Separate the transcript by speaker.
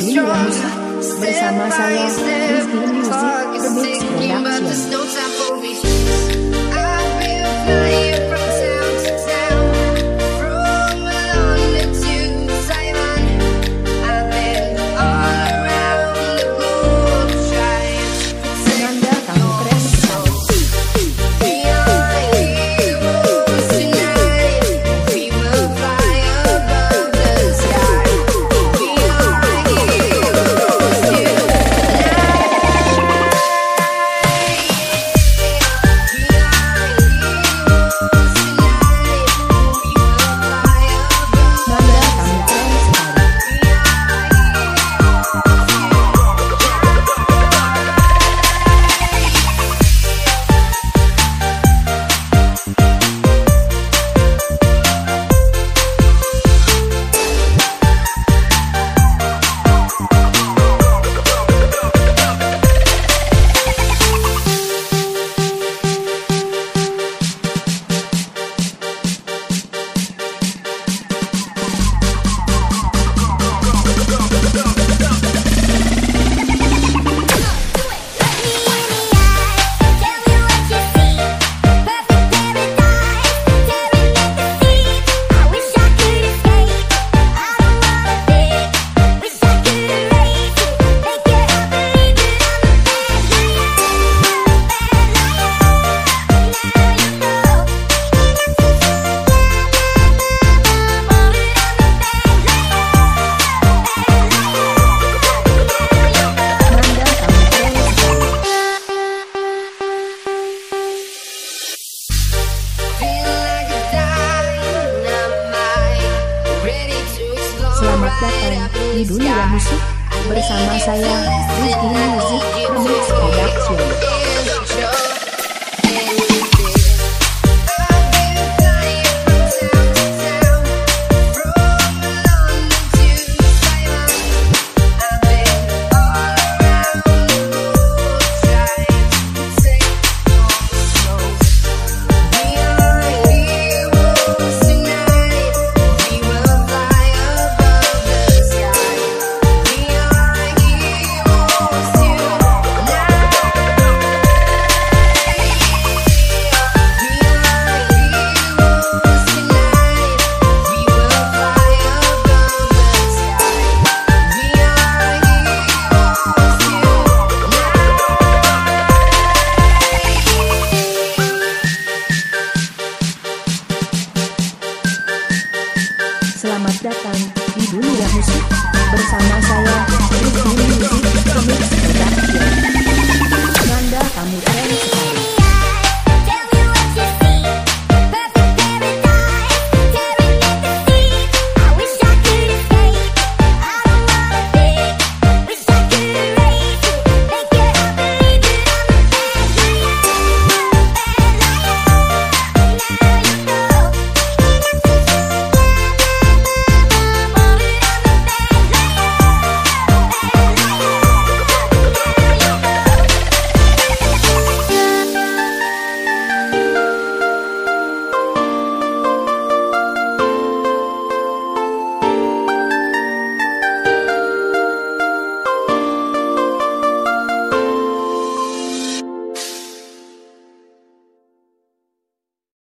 Speaker 1: Williams, de Samasa Music Production.
Speaker 2: datang
Speaker 1: di dunia musik bersama saya Rizky Music Production. datang di dunia musik bersama saya Rizky Musik Komik Production. Nanda kamu keren sekali.